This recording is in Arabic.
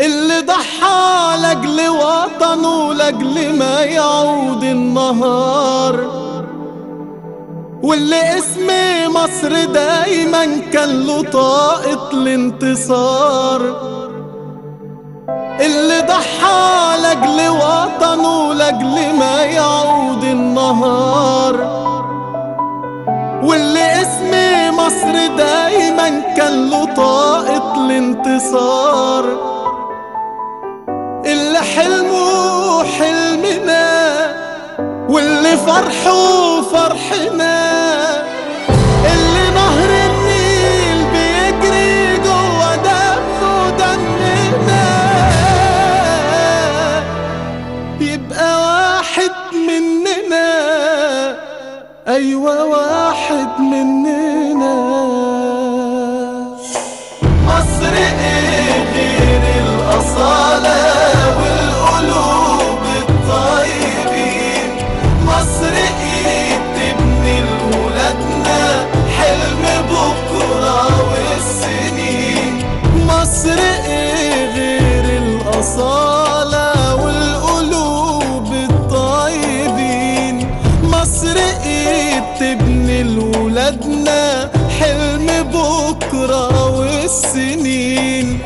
اللي ضحى لأجل وطنه لاجل ما يعود النهار. واللي اسم مصر دايما كان له طاقة الانتصار اللي ضحى لأجل وطنه لاجل ما يعود النهار. واللي اسم مصر دايما كان له طاقة الانتصار اللي حلمه حلمنا واللي فرحه فرحنا اللي نهر النيل بيجري جوا دمه دمنا يبقى واحد مننا أيوة واحد مننا. إيه غير الأصالة والقلوب الطيبين. مصر إيه بتبني لولادنا حلم بكرة والسنين.